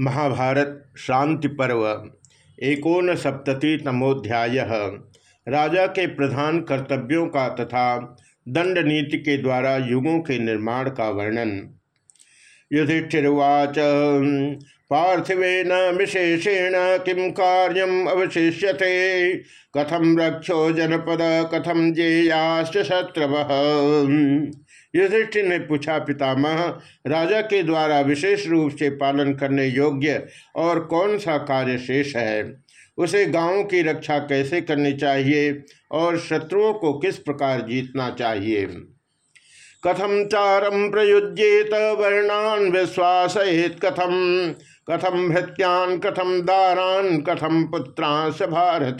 महाभारत शांति पर्व एकोन सप्तति तमोध्याय राजा के प्रधान कर्तव्यों का तथा दंड नीति के द्वारा युगों के निर्माण का वर्णन। युधिष्ठिर्वाच, पार्थिवेन विशेषेण किम कार्यम अवशिष्यते? कथम रक्षो जनपद कथम जेयाश्च शत्रव? युधिष्ठिर ने पूछा, पितामह, राजा के द्वारा विशेष रूप से पालन करने योग्य और कौन सा कार्य शेष है? उसे गाँवों की रक्षा कैसे करनी चाहिए और शत्रुओं को किस प्रकार जीतना चाहिए? कथम चारम प्रयुज्येत वर्णान विश्वास कथम कथम भृत्यान कथम दारान कथम पुत्रांश भारत?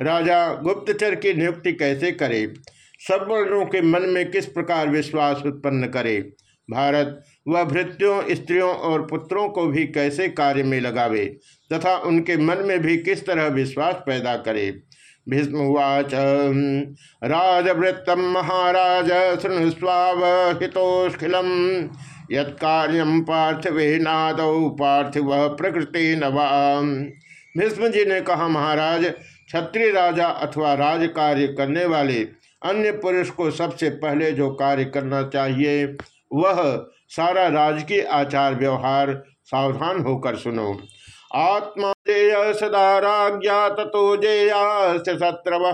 राजा गुप्तचर की नियुक्ति कैसे करे? सब वर्णों के मन में किस प्रकार विश्वास उत्पन्न करे? भारत, वह भृत्यों, स्त्रियों और पुत्रों को भी कैसे कार्य में लगावे? तथा उनके मन में भी किस तरह विश्वास पैदा करे? भीष्मवाच राजवृत्तम महाराज शृणुस्वावहितोखिलम यत्कार्यम पार्थिवे नाद, पार्थिव प्रकृति नवाम। भीष्म जी ने कहा, महाराज, क्षत्रिय राजा अथवा राज कार्य करने वाले अन्य पुरुष को सबसे पहले जो कार्य करना चाहिए, वह सारा राजकीय आचार व्यवहार सावधान होकर सुनो। आत्मा जेय सदा राज्ञा तथो जेयास्त्रव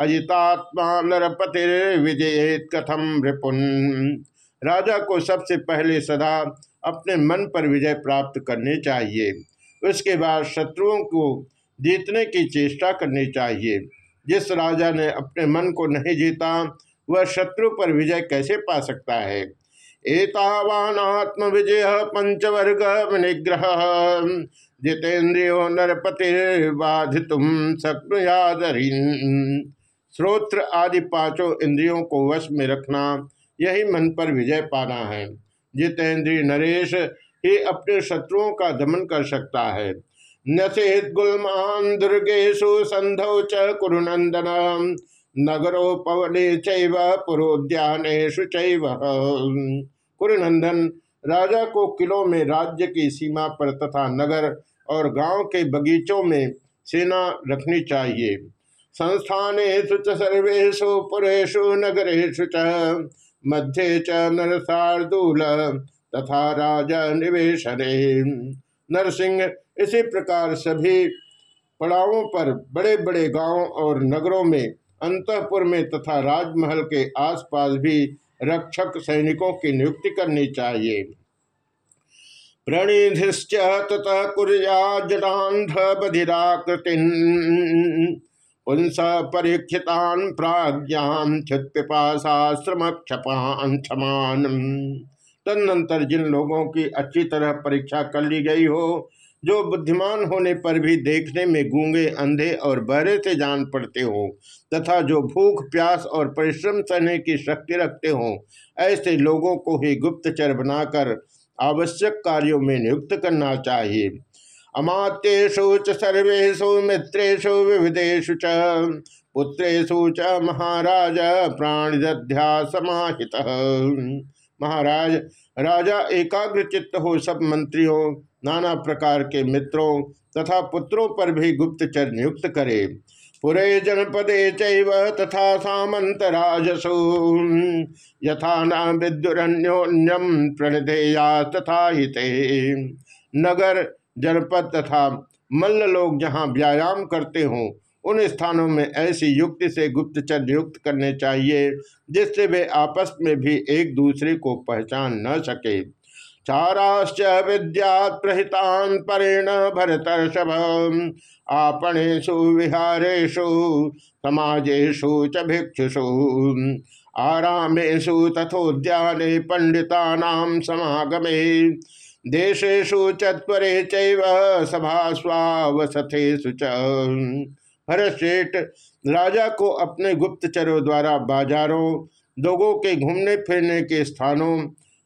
अजितात्मा विजय कथम रिपुन राजा को सबसे पहले सदा अपने मन पर विजय प्राप्त करनी चाहिए। उसके बाद शत्रुओं को जीतने की चेष्टा करनी चाहिए। जिस राजा ने अपने मन को नहीं जीता, वह शत्रु पर विजय कैसे पा सकता है? एतावान आत्म विजय पंचवर्ग निग्रह जितेन्द्रियो नरपति तुम श्रोत्र आदि पाँचों इंद्रियों को वश में रखना, यही मन पर विजय पाना है। जितेंद्रिय नरेश ही अपने शत्रुओं का दमन कर सकता है। नसेत गुलमान दुर्गेशु संधौ च कुरुनंदन नगरोपवने चैव पुरोद्यानेशु चैव। कुरुनंदन राजा को किलों में राज्य की सीमा पर तथा नगर और गाँव के बगीचों में सेना रखनी चाहिए। संस्थानेषु च सर्वेशु पुरेशु नगरेशु च। मध्ये च नरसार्दूल तथा राजा निवेशने नरसिंह इसी प्रकार सभी पड़ावों पर बड़े बड़े गाँवों और नगरों में अंतपुर में तथा राजमहल के आसपास भी रक्षक सैनिकों की नियुक्ति करनी चाहिए। प्रणिधिश्च तथा कुरिया बधिराकृति पुंस तदनंतर जिन लोगों की अच्छी तरह परीक्षा कर ली गई हो जो बुद्धिमान होने पर भी देखने में गूँगे, अंधे और बहरे से जान पड़ते हो, तथा जो भूख, प्यास और परिश्रम सहने की शक्ति रखते हो, ऐसे लोगों को ही गुप्तचर बनाकर आवश्यक कार्यों में नियुक्त करना चाहिए। अमात्येशु च सर्वेशु मित्रेशु विविधेशु च पुत्रेशु च महाराज प्राणिध्या समाहित महाराज, राजा एकाग्र चित्त हो सब मंत्रियों नाना प्रकार के मित्रों तथा पुत्रों पर भी गुप्तचर नियुक्त करे। पुरे जनपदे तथा सामंत राजसु यथा न विद्युरन्योन्यम प्रणिधेया तथा हिते। नगर, जनपद तथा मल्ल लोग जहाँ व्यायाम करते हों, उन स्थानों में ऐसी युक्ति से गुप्तचर नियुक्त करने चाहिए, जिससे वे आपस में भी एक दूसरे को पहचान न सके। चाराश्च विद्या प्रहितान परेण भरतर्षभ। आपणेशु विहारेशु समाजेशु च भिक्षुषु। आरामेशु तथोद्याने पंडिता समागमे। देशेशु चत्वरे चैव सभास्वावसथेषु च। राजा को अपने गुप्तचरों द्वारा बाजारों, लोगों के घूमने फिरने के स्थानों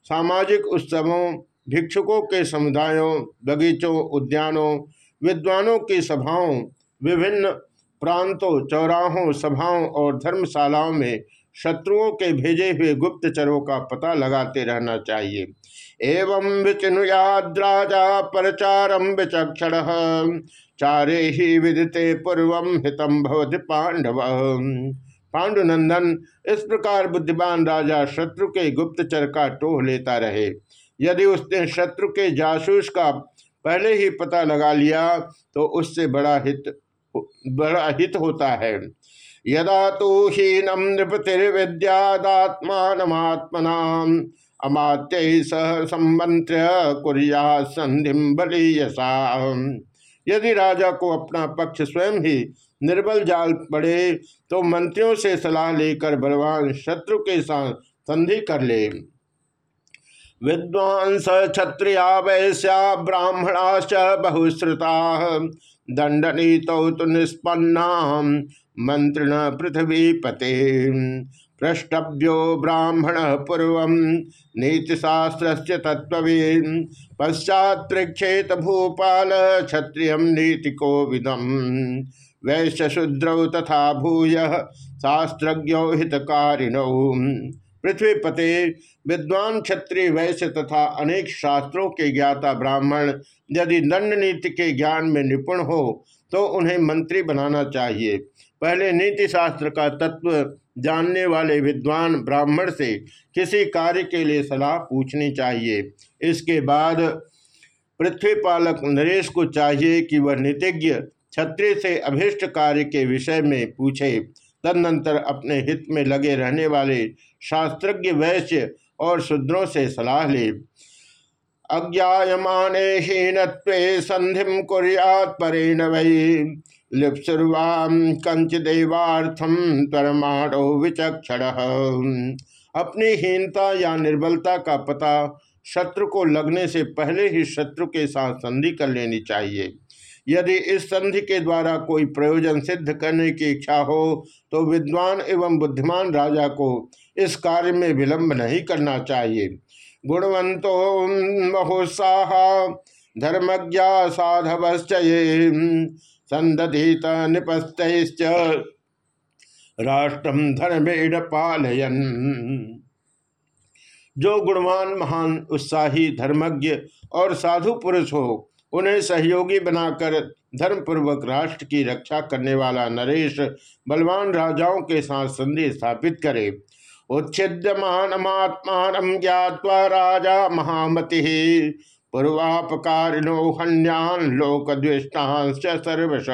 सामाजिक उत्सवों, भिक्षुकों के समुदायों, बगीचों, उद्यानों, विद्वानों की सभाओं, विभिन्न प्रांतों, चौराहों, सभाओं और धर्मशालाओं में शत्रुओं के भेजे हुए गुप्तचरों का पता लगाते रहना चाहिए। एवं विचिनुयाद्राजा परचारम विचक्षण, चारे ही विदिते पूर्व हितम भवति पांडव। पांडुनंदन इस प्रकार बुद्धिमान राजा शत्रु के गुप्तचर का टोह लेता रहे। यदि उसने शत्रु के जासूस का पहले ही पता लगा लिया तो उससे बड़ा हित बड़ा हित होता है। यदा तो हीनम नृपतिर्विद्यात्मात्मना अमात्य सह संमंत्र कुरिया संधि बलियसा यदि राजा को अपना पक्ष स्वयं ही निर्बल जाल पड़े तो मंत्रियों से सलाह लेकर बलवान शत्रु के साथ संधि कर ले। विद्वांस क्षत्रिया वैश्या ब्राह्मणाश्च बहुश्रुता दंडनीत तो निष्पन्ना मंत्रिण पृथ्वी पते प्रष्टव्यो ब्राह्मण पूर्व नीतिशास्त्र तत्व पश्चात्क्षेत भूपाल क्षत्रिय नीतिको विदम वैश्य शूद्रौ तथा भूय शास्त्रज्ञो हितकारिणौ। पृथ्वीपते विद्वान क्षत्रिय वैश्य तथा अनेक शास्त्रों के ज्ञाता ब्राह्मण यदि दंड नीति के ज्ञान में निपुण हो तो उन्हें मंत्री बनाना चाहिए। पहले नीति शास्त्र का तत्व जानने वाले विद्वान ब्राह्मण से किसी कार्य के लिए सलाह पूछनी चाहिए। इसके बाद पृथ्वीपालक नरेश को चाहिए कि वह नीतिज्ञ क्षत्रिय से अभिष्ट कार्य के विषय में पूछे, तदनंतर अपने हित में लगे रहने वाले शास्त्रज्ञ वैश्य और शूद्रों से सलाह ले। अज्ञायमाने हीनत्वे कुरियात वही कंच देवार्थम विचक्षण। अपनी हीनता या निर्बलता का पता शत्रु को लगने से पहले ही शत्रु के साथ संधि कर लेनी चाहिए। यदि इस संधि के द्वारा कोई प्रयोजन सिद्ध करने की इच्छा हो तो विद्वान एवं बुद्धिमान राजा को इस कार्य में विलंब नहीं करना चाहिए। गुणवंतो महोत्साह धर्मज्ञा साधवश्च संदधित निपस्त राष्ट्रम धर्मेण पालयन। जो गुणवान, महान, उत्साही, धर्मज्ञ और साधु पुरुष हो उन्हें सहयोगी बनाकर धर्मपूर्वक राष्ट्र की रक्षा करने वाला नरेश बलवान राजाओं के साथ संधि स्थापित करे। उच्छिद्यमानमात्मान ज्ञावा राजा महामति। पूर्वापकारिणो हन्यान लोक द्वेष्टांश सर्वश।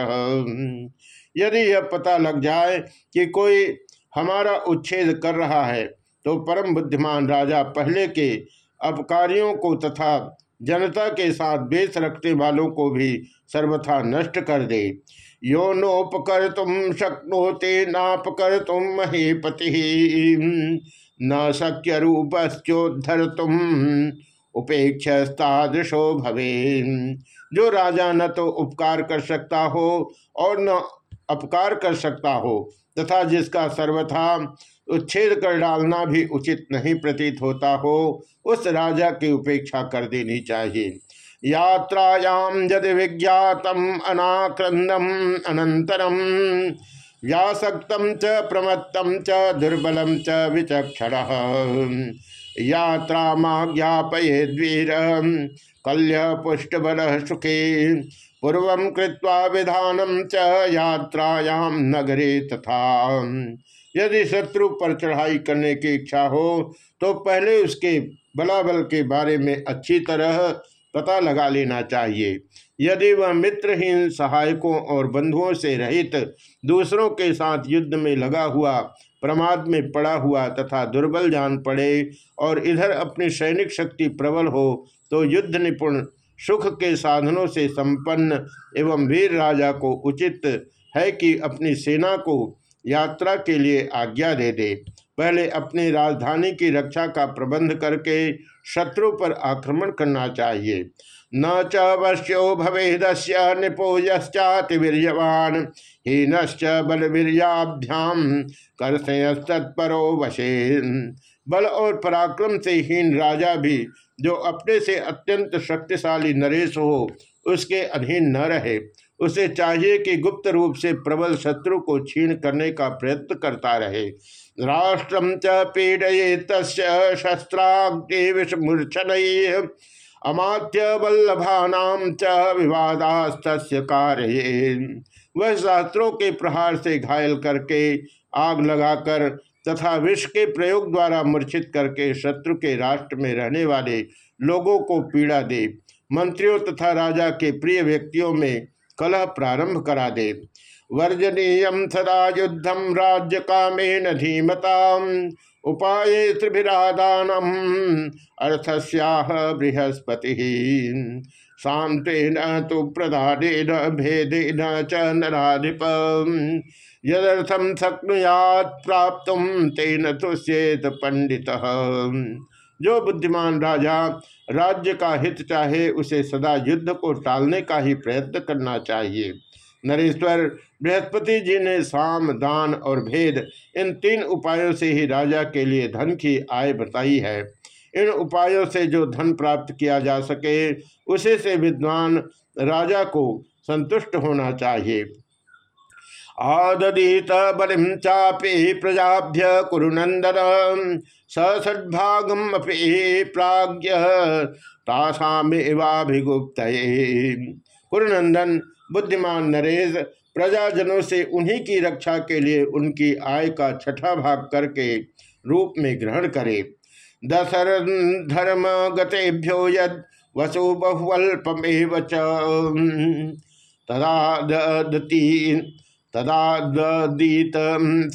यदि यह पता लग जाए कि कोई हमारा उच्छेद कर रहा है तो परम बुद्धिमान राजा पहले के अपकारियों को तथा जनता के साथ बेस रखने वालों को भी सर्वथा नष्ट कर दे। यो नोपकर तुम शक्नोते नापकर तुम महीपति न शक्य रूपोद्धर तुम उपेक्षादृशो भवे जो राजा न तो उपकार कर सकता हो और न अपकार कर सकता हो, तथा जिसका सर्वथा उच्छेद कर डालना भी उचित नहीं प्रतीत होता हो, उस राजा की उपेक्षा कर देनी चाहिए। यात्रायाम यदि विज्ञातम अनाक्रंदम अनंतरम व्यासक्तम च प्रमत्तम च दुर्बलम च विचक्षण। यात्रा माज्ञापयेद्वीर कल्य पुष्टबल सुखे पूर्व कृत्वा विधानम च यात्रायाम नगरे तथा। यदि शत्रु पर चढ़ाई करने की इच्छा हो तो पहले उसके बलाबल के बारे में अच्छी तरह पता लगा लेना चाहिए। यदि वह मित्रहीन सहायकों और बंधुओं से रहित दूसरों के साथ युद्ध में लगा हुआ, प्रमाद में पड़ा हुआ तथा दुर्बल जान पड़े और इधर अपनी सैनिक शक्ति प्रबल हो तो युद्ध निपुण सुख के साधनों से संपन्न एवं वीर राजा को उचित है कि अपनी सेना को यात्रा के लिए आज्ञा दे दे। पहले अपनी राजधानी की रक्षा का प्रबंध करके शत्रु पर आक्रमण करना चाहिए। न च वश्यो भवेदस्य निपो यश्चातिवीर्यवान हीनश्च बलवीर्याभ्याम तत्परो वशे। बल और पराक्रम से हीन राजा भी जो अपने से अत्यंत शक्तिशाली नरेश हो, उसके अधीन न रहे। उसे चाहिए कि गुप्त रूप से प्रबल शत्रु को छीण करने का प्रयत्न करता रहे। राष्ट्रम च पीड़ये तस्य शस्त्राग्नि विषमूर्छन अमात्य वल्लभानाम च विवादास्त कार्य वह शास्त्रों के प्रहार से घायल करके आग लगाकर तथा विष के प्रयोग द्वारा मूर्छित करके शत्रु के राष्ट्र में रहने वाले लोगों को पीड़ा दे। मंत्रियों तथा राजा के प्रिय व्यक्तियों में कलह प्रारंभ करा दे। वर्जनीय सदा युद्धम राज्य कामेन धीमता, उपाय त्रिभिरादानम अर्थस्याह बृहस्पति। शांतेन तो प्रधान भेदेन च नाधिप यदर्थम शक्नुयात प्राप्त तेन तुष्येत पंडित जो बुद्धिमान राजा राज्य का हित चाहे, उसे सदा युद्ध को टालने का ही प्रयत्न करना चाहिए। नरेश्वर, बृहस्पति जी ने साम, दान और भेद, इन तीन उपायों से ही राजा के लिए धन की आय बताई है। इन उपायों से जो धन प्राप्त किया जा सके, उसे से विद्वान राजा को संतुष्ट होना चाहिए। आददीत बलिम चापे प्रजाभ्य कुरुनंदन ससद्भागम अपे प्राज्ञ। कुरुनंदन बुद्धिमान नरेश, प्रजाजनों से उन्हीं की रक्षा के लिए उनकी आय का छठा भाग करके रूप में ग्रहण करे। दशर धर्म गतेभ्यो यद वसु बहुवल्पमेव तदा दती तदादीत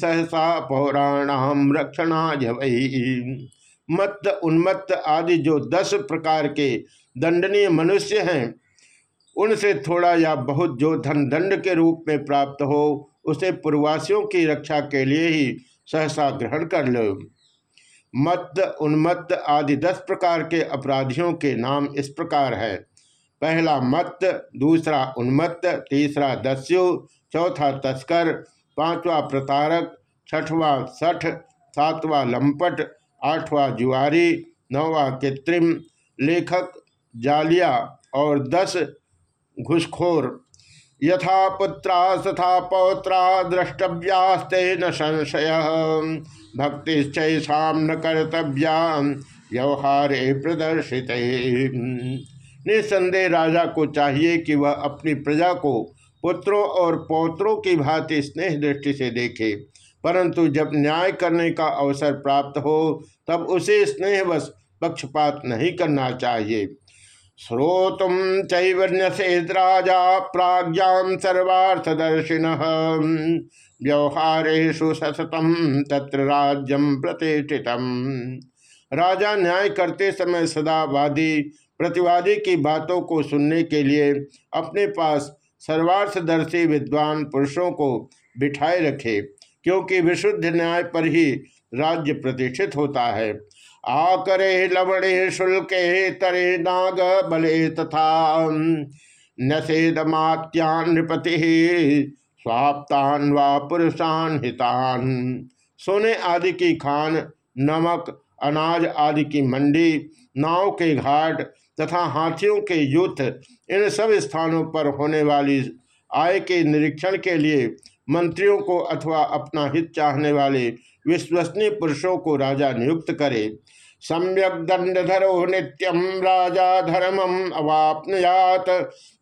सहसा पौराणाम रक्षणाय वही मत उन्मत्त आदि जो दस प्रकार के दंडनीय मनुष्य हैं, उनसे थोड़ा या बहुत जो धन दंड के रूप में प्राप्त हो, उसे पूर्वासियों की रक्षा के लिए ही सहसा ग्रहण कर लो। मत उन्मत्त आदि दस प्रकार के अपराधियों के नाम इस प्रकार है। पहला मत दूसरा उन्मत्त, तीसरा दस्यु चौथा तस्कर, पांचवा प्रतारक, छठवा सठ, सातवा लंपट, आठवा जुआरी, नौवा कृत्रिम लेखक, जालिया और दस घुसखोर। यथा पुत्रा तथा पौत्रा द्रष्टव्यास्ते न संशय, भक्तिश्चा न कर्तव्या, व्यवहारे प्रदर्शित। निसंदेह राजा को चाहिए कि वह अपनी प्रजा को पुत्रों और पौत्रों की भांति स्नेह दृष्टि से देखे। परंतु जब न्याय करने का अवसर प्राप्त हो, तब उसे स्नेहवश पक्षपात नहीं करना चाहिए। श्रोतुम चैवर्ण्यसेद राजा प्राज्ञाम सर्वार्थदर्शिन। व्यवहारेशु सततम तत्र राज्यम प्रतिष्ठितम राजा न्याय करते समय सदा वादी, प्रतिवादी की बातों को सुनने के लिए अपने पास सर्वार्थदर्शी विद्वान पुरुषों को बिठाए रखे, क्योंकि विशुद्ध न्याय पर ही राज्य प्रतिष्ठित होता है। आकरे लवणे शुल्क तरे नाग बले तथा नसेदमात्यान नृपति स्वाप्तान व पुरुषान हितान। सोने आदि की खान, नमक, अनाज आदि की मंडी, नाव के घाट तथा हाथियों के युद्ध इन सब स्थानों पर होने वाली आय के निरीक्षण के लिए मंत्रियों को अथवा अपना हित चाहने वाले विश्वसनीय पुरुषों को राजा नियुक्त करे। सम्यक दंडधरो नित्यम राजा धर्मम अवापनुयात।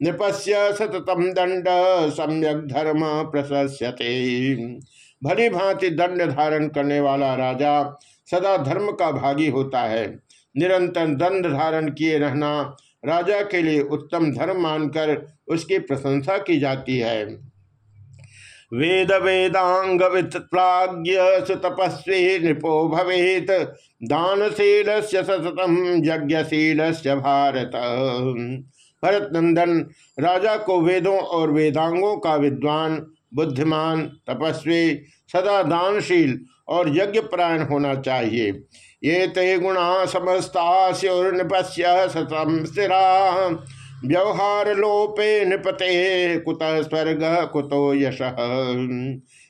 नृपस्य सततम दंड, सम्यक धर्म प्रशस्यते। भली भांति दंड धारण करने वाला राजा सदा धर्म का भागी होता है। निरंतर दंड धारण किए रहना राजा के लिए उत्तम धर्म मानकर उसकी प्रशंसा की जाती है। वेद वेदांग प्राज्ञ सुतपस्वी नृपो भवेत दानशील से सततम यज्ञशील भारत। भरत नंदन राजा को वेदों और वेदांगों का विद्वान, बुद्धिमान, तपस्वी, सदा दानशील और यज्ञपरायण होना चाहिए। ये ते गुणा समस्ता सतम स्थिरा। व्यवहार लोपे नृपते कुत स्वर्ग, कुतो यश।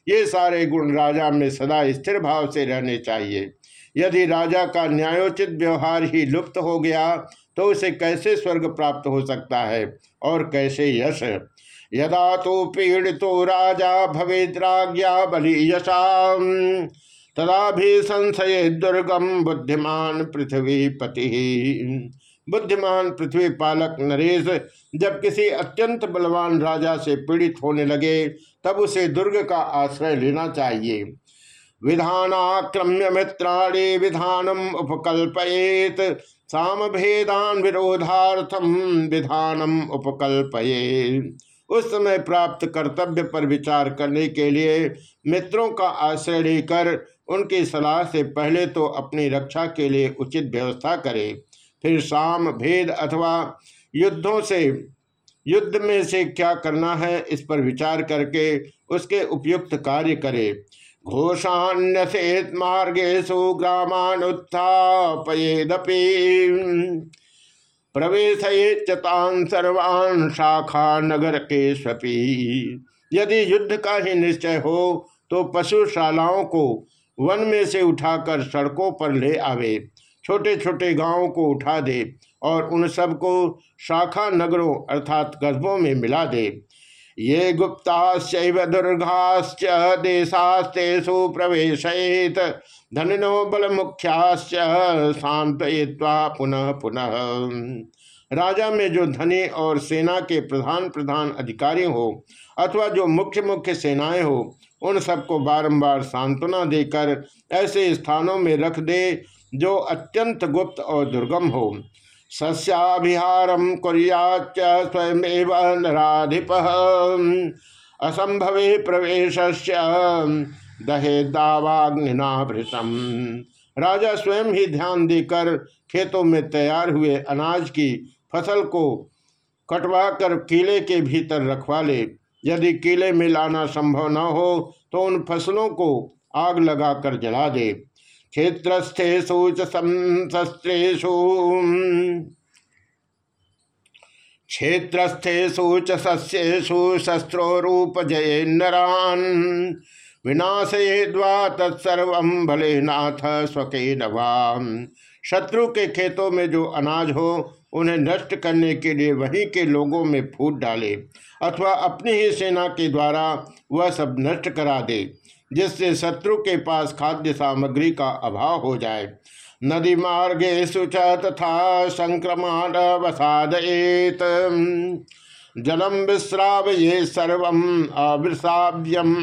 ये सारे गुण राजा में सदा स्थिर भाव से रहने चाहिए। यदि राजा का न्यायोचित व्यवहार ही लुप्त हो गया तो उसे कैसे स्वर्ग प्राप्त हो सकता है? और कैसे यश? यदा तो पीड़ितो राजा भवेद्राज्ञा बलि यशा तदा भी संशय दुर्गम बुद्धिमान पृथ्वी पति। बुद्धिमान पृथ्वी पालक नरेश, जब किसी अत्यंत बलवान राजा से पीड़ित होने लगे, तब उसे दुर्ग का आश्रय लेना चाहिए। विधानाक्रम्य मित्राणी विधानम उपकल्पयेत साम भेदान विरोधार्थम विधानम उपकल्पये उस समय प्राप्त कर्तव्य पर विचार करने के लिए मित्रों का आश्रय लेकर उनकी सलाह से पहले तो अपनी रक्षा के लिए उचित व्यवस्था करें। फिर साम भेद अथवा युद्धों से, युद्ध में से क्या करना है, इस पर विचार करके उसके उपयुक्त कार्य करे। घोषान्यसेत मार्गेशु ग्रामान प्रवेशयेतान सर्वान शाखा नगर के स्वपी यदि युद्ध का ही निश्चय हो तो पशुशालाओं को वन में से उठाकर सड़कों पर ले आवे छोटे छोटे गाँवों को उठा दे और उन सबको शाखा नगरों अर्थात कस्बों में मिला दे। ये गुप्ताश्चैव दुर्गाश्च देशास्तेषु प्रवेशयेत। धनिनो बल मुख्याश्च शांतय्वा पुनः पुनः। राजा में जो धनी और सेना के प्रधान प्रधान अधिकारी हो, अथवा जो मुख्य मुख्य सेनाएँ हो, उन सबको बारंबार सांत्वना देकर ऐसे स्थानों में रख दे जो अत्यंत गुप्त और दुर्गम हो। सस्याभिहारम कुरियाच स्वयं नाधिप असंभवे प्रवेश दहे दावाग्निनाभृतम राजा स्वयं ही ध्यान देकर खेतों में तैयार हुए अनाज की फ़सल को कटवा कर किले के भीतर रखवा ले। यदि किले में लाना संभव न हो तो उन फ़सलों को आग लगाकर जला दे। क्षेत्रस्थेशु शस्त्रेशु क्षेत्रस्थेशु च सस्येषु शस्त्रोरूपजये नरान् विनाशयेद्वा तत्सर्व भले नाथ स्वके नवाम शत्रु के खेतों में जो अनाज हो, उन्हें नष्ट करने के लिए वहीं के लोगों में फूट डाले, अथवा अपनी ही सेना के द्वारा वह सब नष्ट करा दे। जिससे शत्रु के पास खाद्य सामग्री का अभाव हो जाए। नदी मार्गे तथा संक्रमण वसादयेत जलम विश्राव ये सर्व अवृषाव्यम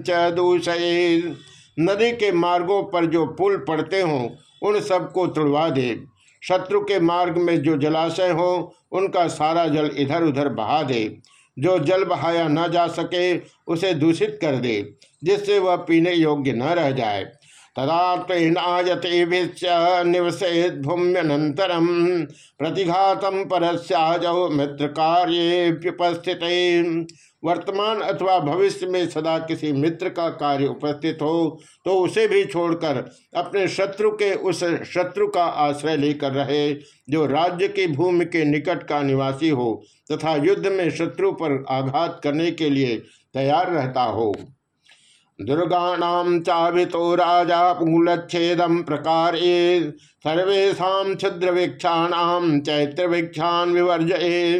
च दूषये। नदी के मार्गों पर जो पुल पड़ते हों, उन सबको तुड़वा दे। शत्रु के मार्ग में जो जलाशय हो, उनका सारा जल इधर उधर बहा दे। जो जल बहाया न जा सके, उसे दूषित कर दे। जिससे वह पीने योग्य न रह जाए। तदा भूम्यनंतरम प्रतिघातम परस्याजौ मित्र कार्योपस्थित वर्तमान अथवा भविष्य में सदा किसी मित्र का कार्य उपस्थित हो तो उसे भी छोड़कर अपने शत्रु के उस शत्रु का आश्रय लेकर रहे, जो राज्य की भूमि के निकट का निवासी हो, तथा युद्ध में शत्रु पर आघात करने के लिए तैयार रहता हो। दुर्गाणाम चाभितो राजा मूलच्छेदम प्रकार सर्वेशा क्षुद्र वीक्षाणाम चैत्र वीक्षान विवर्जये।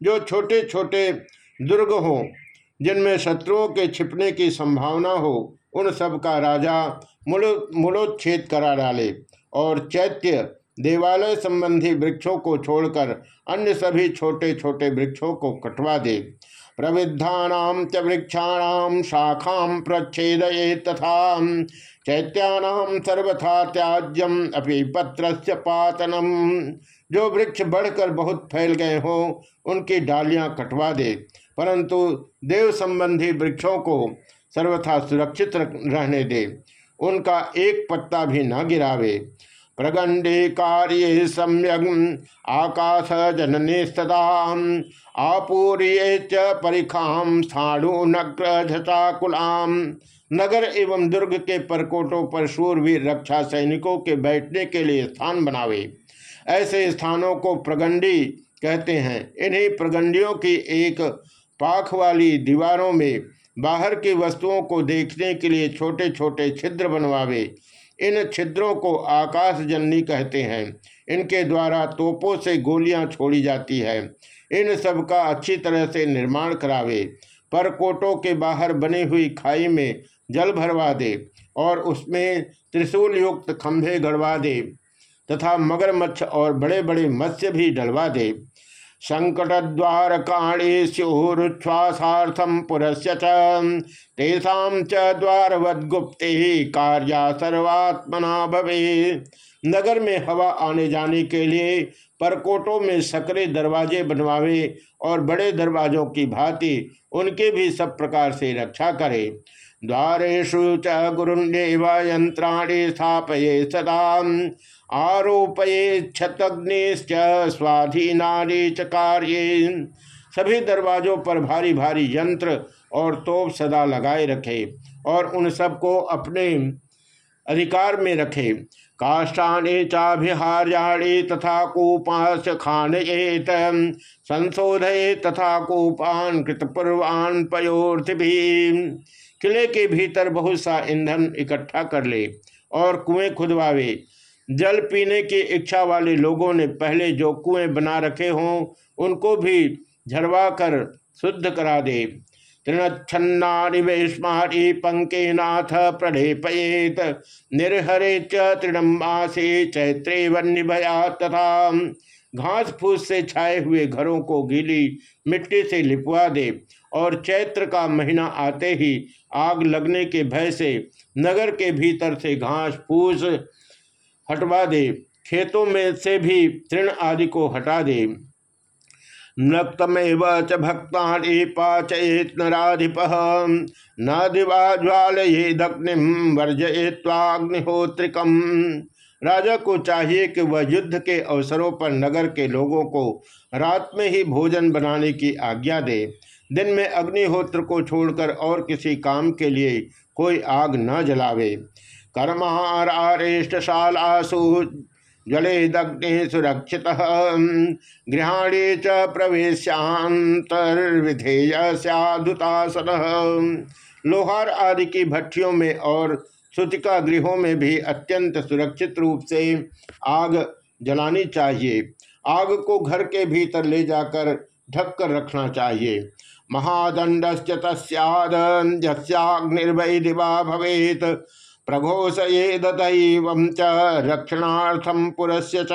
जो छोटे छोटे दुर्ग हो, जिनमें शत्रुओं के छिपने की संभावना हो, उन सब का राजा मूलोच्छेद करा डाले और चैत्य देवालय संबंधी वृक्षों को छोड़कर अन्य सभी छोटे छोटे वृक्षों को कटवा दे। प्रविद्धा च वृक्षाण शाखा प्रच्छेद तथा चैत्यानाम सर्वथा त्याज्यम अभी पत्र पातनम। जो वृक्ष बढ़कर बहुत फैल गए हों, उनकी डालियाँ कटवा दे। परंतु देव संबंधी वृक्षों को सर्वथा सुरक्षित रहने दे। उनका एक पत्ता भी न गिरावे। प्रगंडे कार्य सम्यक आकाश जननी सदा आपूर्य च परिखाम स्थाणु नग्रकुलाम नगर एवं दुर्ग के परकोटों पर शूरवीर रक्षा सैनिकों के बैठने के लिए स्थान बनावे। ऐसे स्थानों को प्रगंडी कहते हैं। इन्हीं प्रगंडियों की एक पाख वाली दीवारों में बाहर की वस्तुओं को देखने के लिए छोटे छोटे छिद्र बनवावे। इन छिद्रों को आकाश जननी कहते हैं। इनके द्वारा तोपों से गोलियाँ छोड़ी जाती है। इन सब का अच्छी तरह से निर्माण करावे। पर कोटों के बाहर बनी हुई खाई में जल भरवा दे और उसमें त्रिशूल युक्त खंभे गड़वा दे तथा मगरमच्छ और बड़े बड़े मत्स्य भी डलवा दे। संकट द्वार काणे स्योरुच्छ्वासार्थम पुरस्य च कार्या सर्वात्मना भवे नगर में हवा आने जाने के लिए परकोटों में सकरे दरवाजे बनवावे और बड़े दरवाजों की भांति उनके भी सब प्रकार से रक्षा करे। द्वारेशु च गुरुन्देव यंत्राणी स्थापये सदा। आरोपये छतग्निश्च स्वाधीनानि च कार्ये। सभी दरवाजों पर भारी भारी यंत्र और तोप सदा लगाए रखे और उन सबको अपने अधिकार में रखे। काष्ठाने चाभिहार्याणी तथा कूपास खानयेत, संशोधये तथा कूपान कृतपूर्वान पयोर्थि किले के भीतर बहुत सा ईंधन इकट्ठा कर ले और कुएँ खुदवावे। जल पीने की इच्छा वाले लोगों ने पहले जो कुएँ बना रखे हों, उनको भी झरवा कर शुद्ध करा दे। तृणच्छन्नानिवेशमारी पंके नाथ प्रलेपयेत निर्हरे तृणमासे चैत्रे वन्यभया तथा घास फूस से छाए हुए घरों को गीली मिट्टी से लिपवा दे और चैत्र का महीना आते ही आग लगने के भय से नगर के भीतर से घास फूस हटवा दे, खेतों में से भी तृण आदि को हटा दे। नक्तमेव च भक्तानि पाचयेत नाधिप न दिवा ज्वालये दग्निम वर्जय्वाग्निहोत्रिकम राजा को चाहिए कि वह युद्ध के अवसरों पर नगर के लोगों को रात में ही भोजन बनाने की आज्ञा दे। दिन में अग्निहोत्र को छोड़कर और किसी काम के लिए कोई आग न जलावे। कर्मारेष्टशालासु जले दग्नि सुरक्षित। गृहाणी च प्रवेशांतर्विधेय लोहार आदि की भट्टियों में और सुतिका गृहों में भी अत्यंत सुरक्षित रूप से आग जलानी चाहिए। आग को घर के भीतर ले जाकर ढक कर रखना चाहिए। महादंडश्च तस्याग्निर्वै दिवा भवेत। प्रघोषये दतव च रक्षणार्थम पुरस्य च।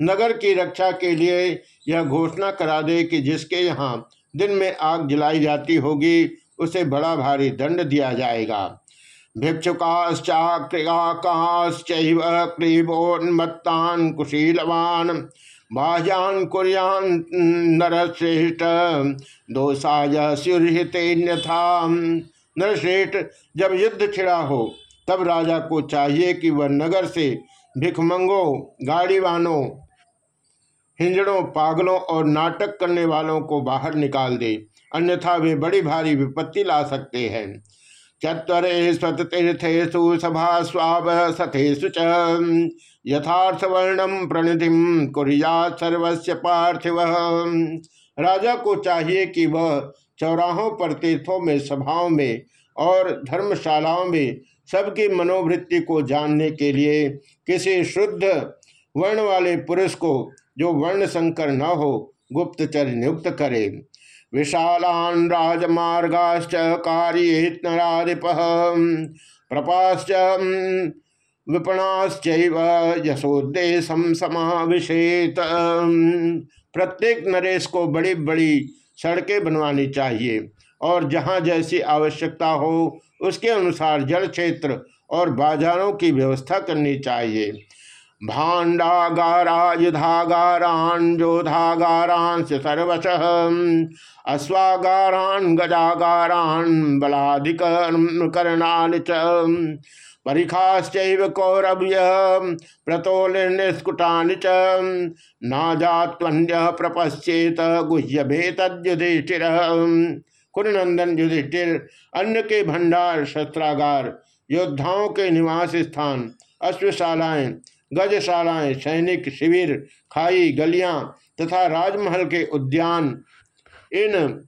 नगर की रक्षा के लिए यह घोषणा करा दे कि जिसके यहाँ दिन में आग जलाई जाती होगी, उसे बड़ा भारी दंड दिया जाएगा। भिक्षुकाश्चाक्रियाकाश्च क्रीबोन्मत्तान कुशीलवान बाह्यान कुरियान नरश्रेष्ठ दोषाय सुरहितेन्यथा नरश्रेष्ठ, जब युद्ध छिड़ा हो, तब राजा को चाहिए कि वह नगर से भिखमंगों, गाड़ीवानों, हिंजड़ों, पागलों और नाटक करने वालों को बाहर निकाल दे। अन्यथा वे बड़ी भारी विपत्ति ला सकते हैं। चतरे स्वतीर्थेशु सभा स्वाव सथेशु च। यथार्थ वर्णम प्रणिधि कुरिया सर्वस्व पार्थिव। राजा को चाहिए कि वह चौराहों पर तीर्थों में, सभाओं में और धर्मशालाओं में सबकी मनोवृत्ति को जानने के लिए किसी शुद्ध वर्ण वाले पुरुष को जो वर्ण संकर न हो, गुप्तचर नियुक्त करे। विशालान राजमार्गाश्च कार्यनाधिप प्रपाश्च विपणाश्च यशोद्देशम समाविशेत। प्रत्येक नरेश को बड़ी बड़ी सड़कें बनवानी चाहिए और जहाँ जैसी आवश्यकता हो, उसके अनुसार जल क्षेत्र और बाजारों की व्यवस्था करनी चाहिए। भाण्डागारा युधागारान जोधागारांश सर्वश। अश्वागारान गजागारान बलाधिकरणान च। परिखाश्चैव कौरव्य प्रतोलिस्कुटानि च। नाजात्वन्य प्रपश्चेत गुह्य भेतुधिष्ठिर कुरनंदन युधिष्ठिर अन्न के भंडार शस्त्रागार, योद्धाओं के निवास स्थान, अश्वशालाएँ गजशालाएँ, सैनिक शिविर, खाई गलियाँ तथा राजमहल के उद्यान। इन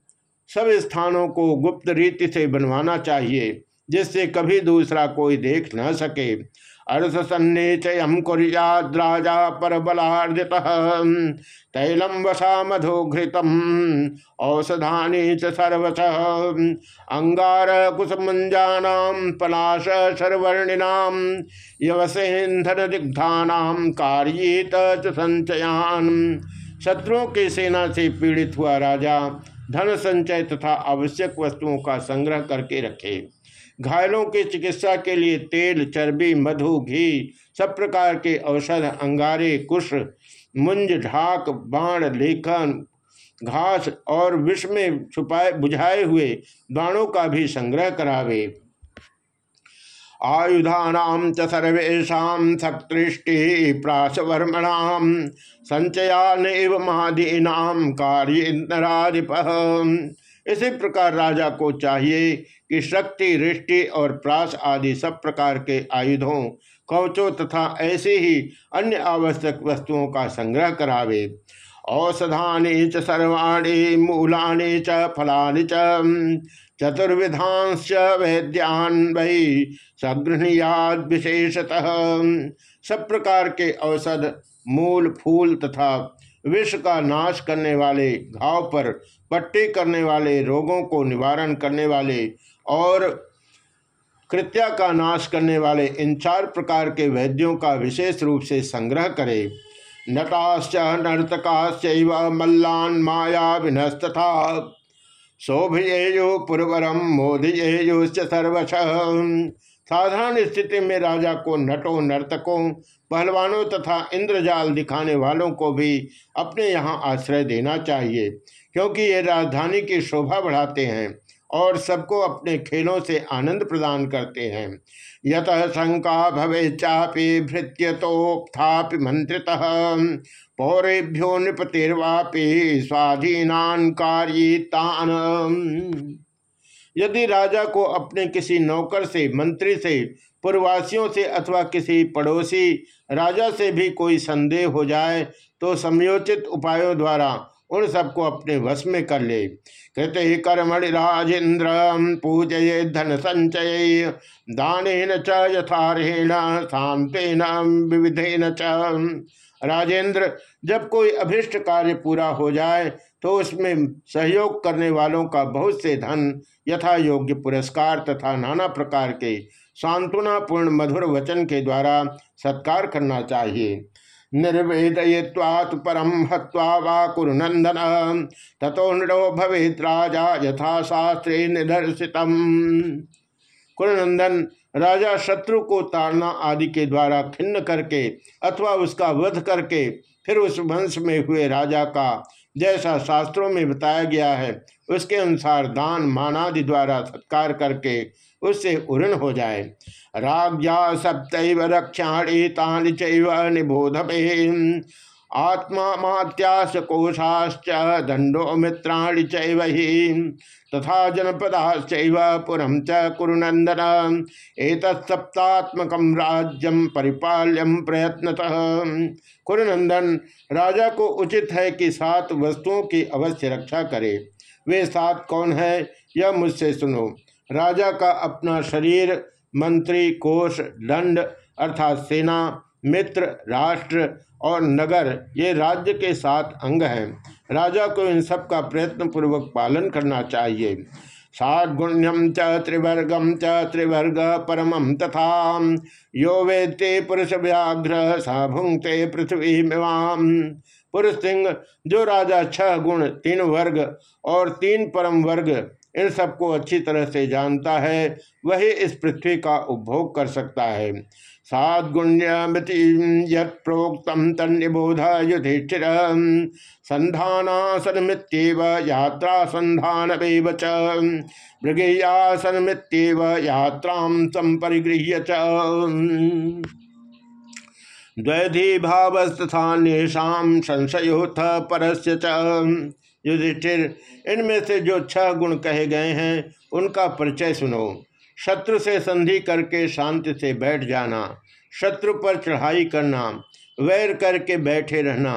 सब स्थानों को गुप्त रीति से बनवाना चाहिए, जिससे कभी दूसरा कोई देख न सके। अर्थ सन्निचयम कुरियाद्राजा पर बलार्जित तैलम वसा मधुघृतम औषधानी च सर्वश। अंगार कुसमंजा पलाश शर्वर्णिनाम यवसेन्धन दिग्धानाम कार्यत संचयान। शत्रुओं की सेना से पीड़ित हुआ राजा, धन संचय तथा आवश्यक वस्तुओं का संग्रह करके रखे। घायलों की चिकित्सा के लिए तेल, चर्बी, मधु, घी, सब प्रकार के औषध, अंगारे, कुश, मुंज, ढाक, बाण, लेखन, घास और विष में छुपाए, बुझाए हुए बाणों का भी संग्रह करावे। आयुधानाम च सर्वेशा सक्तृष्टि प्राशवर्मणाम संचयान एव महादीनाम कार्य इसी प्रकार राजा को चाहिए कि शक्ति, रिष्टि और प्रास आदि सब प्रकार के आयुधों, कवचों तथा ऐसे ही अन्य आवश्यक वस्तुओं का संग्रह करावे। औषधानि च, सर्वाणी, मूलानि च, फलानि च चतुर्विधांश वैद्यान वही सगृहयाद विशेषतः। सब प्रकार के औषध, मूल, फूल तथा विष का नाश करने वाले, घाव पर पट्टी करने वाले, रोगों को निवारण करने वाले और कृत्या का नाश करने वाले, इन चार प्रकार के वैद्यों का विशेष रूप से संग्रह करे। नटाश्च नर्तकाश्च मल्लान माया विनस्तथा। शोभयेयो पुरवरम मोदयेयोश्च सर्वश। साधारण स्थिति में राजा को नटों, नर्तकों, पहलवानों तथा इंद्रजाल दिखाने वालों को भी अपने यहाँ आश्रय देना चाहिए, क्योंकि ये राजधानी की शोभा बढ़ाते हैं और सबको अपने खेलों से आनंद प्रदान करते हैं। यत शंका भवे चापी भृत्य तोपथापि मंत्रित पौरेभ्यो नृपतिर्वापि स्वाधीनान कार्यतान। यदि राजा को अपने किसी नौकर से, मंत्री से पूर्ववासियों से अथवा किसी पड़ोसी राजा से भी कोई संदेह हो जाए तो समयोचित उपायों द्वारा उन सबको अपने वश में कर ले। कृत ही कर्मणि राजेन्द्र पूजय धन संचय दान च यथारहेण शांतेन विविधेन च। राजेंद्र जब कोई अभिष्ट कार्य पूरा हो जाए तो उसमें सहयोग करने वालों का बहुत से धन यथा योग्य पुरस्कार तथा नाना प्रकार के सांत्वनापूर्ण मधुर वचन के द्वारा सत्कार करना चाहिए। निर्वेदय्वात परम हवा वा कुरुनंदन तथो नृो भवेत राजा यथा शास्त्रे निदर्शित कुरुनंदन राजा शत्रु को ताड़ना आदि के द्वारा खिन्न करके अथवा उसका वध करके फिर उस वंश में हुए राजा का जैसा शास्त्रों में बताया गया है, उसके अनुसार दान मानादि द्वारा सत्कार करके उससे उऋण हो जाए। राजा सप्तव रक्षाणी तान चैव आत्मा मात्यास कोशाश्च दंडो मित्राणि चैव तथा जनपदाश्चैव पुरम च कुरुनंदन एक सप्तात्मक राज्यम परिपाल्यम प्रयत्नतः। कुरुनंदन राजा को उचित है कि सात वस्तुओं की अवश्य रक्षा करे। वे सात कौन है, यह मुझसे सुनो। राजा का अपना शरीर, मंत्री, कोष, दंड, अर्थात सेना मित्र, राष्ट्र और नगर ये राज्य के सात अंग हैं। राजा को इन सब का प्रयत्न पूर्वक पालन करना चाहिए। सागुण्यम च त्रिवर्गम च, त्रिवर्ग परम तथा यो वेत्ते पुरुष व्याघ्र स भुंगते पृथ्वी मिवाम पुरुष सिंह, जो राजा छह गुण, तीन वर्ग और तीन परम वर्ग, इन सबको अच्छी तरह से जानता है, वही इस पृथ्वी का उपभोग कर सकता है। साद्गुण्यमति योक्तम तन्निबोध युधिष्ठिर यात्रा संधान मृगेयासनमित्येव यात्रा संपरिगृह्य च। द्वैधी भावस्थान्यषा संशयोथ परस्य च। युधिष्ठिर, इनमें से जो छह गुण कहे गए हैं, उनका परिचय सुनो। शत्रु से संधि करके शांति से बैठ जाना। शत्रु पर चढ़ाई करना, वैर करके बैठे रहना,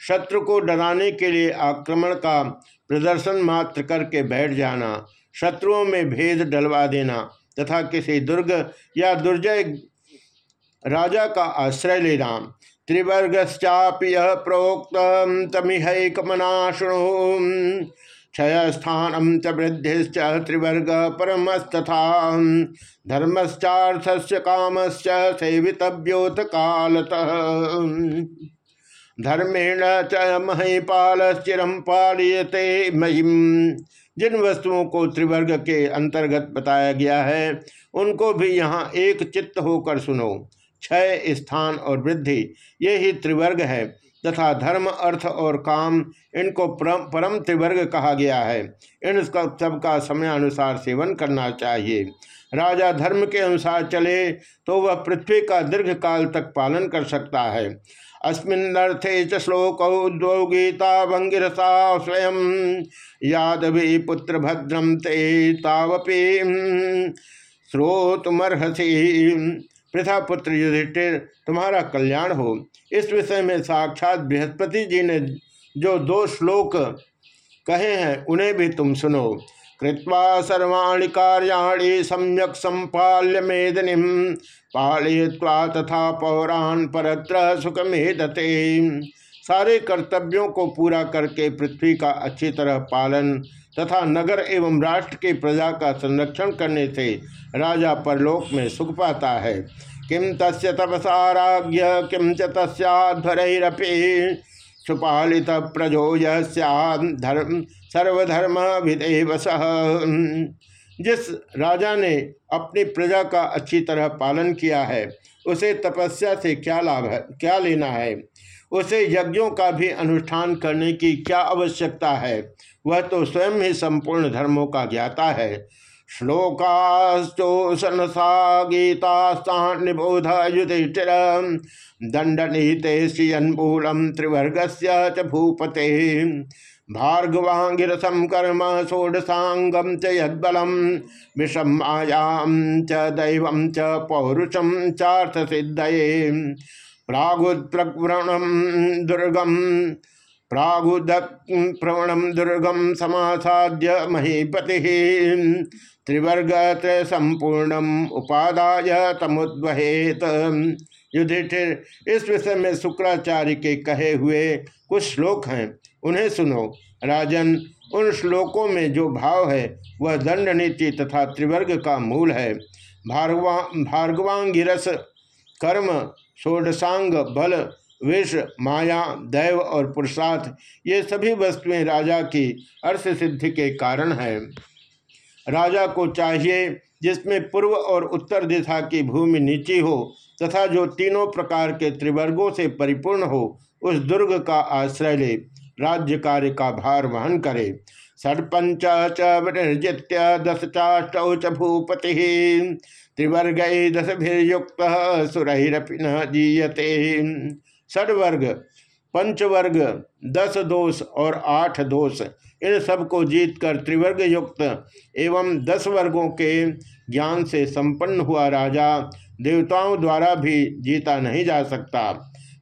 शत्रु को डराने के लिए आक्रमण का प्रदर्शन मात्र करके बैठ जाना, शत्रुओं में भेद डलवा देना तथा किसी दुर्ग या दुर्जय राजा का आश्रय लेना। त्रिवर्गश्चापि प्रोक्त तमिहैकमना शुणु क्षय स्थान च वृद्धिश्च त्रिवर्ग परमस्तथा। धर्मश्चार्थ काम सेवितव्योत कालतः धर्मेण च महीपाल चिरम पालयते महिम जिन वस्तुओं को त्रिवर्ग के अंतर्गत बताया गया है, उनको भी यहाँ एक चित्त होकर सुनो। क्षय स्थान और वृद्धि, ये ही त्रिवर्ग है। तथा धर्म, अर्थ और काम इनको परम त्रिवर्ग कहा गया है। इन सब का समयानुसार सेवन करना चाहिए। राजा धर्म के अनुसार चले तो वह पृथ्वी का दीर्घ काल तक पालन कर सकता है। अस्मिन्नर्थे च श्लोक द्वौ गीता भंगिरसा स्वयं। यादवी पुत्र भद्रम ते तावपी। श्रोतमर्हसी। प्रथा पुत्र युधिष्ठिर, तुम्हारा कल्याण हो। इस विषय में साक्षात बृहस्पति जी ने जो दो श्लोक कहे हैं, उन्हें भी तुम सुनो। कृत्वा सर्वाणी कार्याणि सम्यक संपाल्य मेदनी पालय्वा तथा पौराण परत्र सुख सुखमेदते। सारे कर्तव्यों को पूरा करके पृथ्वी का अच्छी तरह पालन तथा नगर एवं राष्ट्र की प्रजा का संरक्षण करने से राजा परलोक में सुख पाता है। किम तस् तपसाराज्य किम च सुपालित प्रजो यर्म सर्वधर्म विदेव जिस राजा ने अपनी प्रजा का अच्छी तरह पालन किया है, उसे तपस्या से क्या लाभ है, क्या लेना है? उसे यज्ञों का भी अनुष्ठान करने की क्या आवश्यकता है? वह तो स्वयं ही संपूर्ण धर्मों का ज्ञाता है। श्लोकाश्चोषण सा गीतास्तान्निबोध युधिष्ठिर श्रियन्मूलम त्रिवर्ग से भूपते। भार्गवांगिरसम कर्म षोडशांगम च यदलम विषम मायाम च दैव च पौरुषम चार्थ सिद्धये प्रागुत्प्रवृणम दुर्गम। प्रागुदक प्रवणम दुर्गम समासाद्य महीपति। त्रिवर्ग संपूर्णम उपादाय तमुद्वहेत। युधिष्ठिर, इस विषय में शुक्राचार्य के कहे हुए कुछ श्लोक हैं, उन्हें सुनो। राजन, उन श्लोकों में जो भाव है, वह दंड नीति तथा त्रिवर्ग का मूल है। भार्गवा भार्गवांगिरस, कर्म, षोडशांग बल विष माया, दैव और पुरुषार्थ, ये सभी वस्तुएँ राजा की अर्थ सिद्धि के कारण है। राजा को चाहिए जिसमें पूर्व और उत्तर दिशा की भूमि नीची हो तथा जो तीनों प्रकार के त्रिवर्गों से परिपूर्ण हो, उस दुर्ग का आश्रय ले, राज्य कार्य का भार वहन करे। षडपंच चित्य दस चाष्टौ च भूपति, त्रिवर्ग दस युक्त सुरहिरपि न जीयते षडवर्ग पंचवर्ग दस दोष और आठ दोष, इन सबको जीत कर त्रिवर्ग युक्त एवं दस वर्गों के ज्ञान से संपन्न हुआ राजा देवताओं द्वारा भी जीता नहीं जा सकता।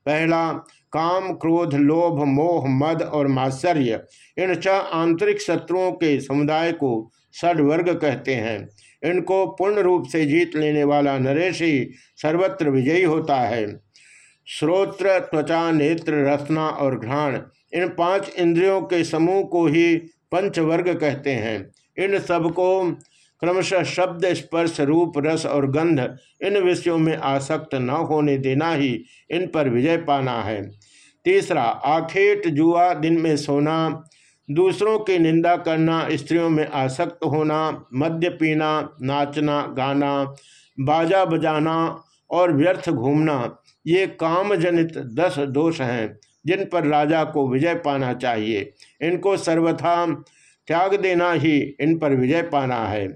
पहला, काम, क्रोध, लोभ, मोह, मद और मात्सर्य, इन छह आंतरिक शत्रुओं के समुदाय को षडवर्ग कहते हैं। इनको पूर्ण रूप से जीत लेने वाला नरेश ही सर्वत्र विजयी होता है। श्रोत्र, त्वचा, नेत्र, रसना और घ्राण, इन पाँच इंद्रियों के समूह को ही पंचवर्ग कहते हैं। इन सबको क्रमशः शब्द, स्पर्श, रूप, रस और गंध, इन विषयों में आसक्त न होने देना ही इन पर विजय पाना है। तीसरा, आखेट, जुआ, दिन में सोना, दूसरों की निंदा करना, स्त्रियों में आसक्त होना, मद्य पीना, नाचना, गाना, बाजा बजाना और व्यर्थ घूमना ये काम जनित दस दोष हैं, जिन पर राजा को विजय पाना चाहिए। इनको सर्वथा त्याग देना ही इन पर विजय पाना है।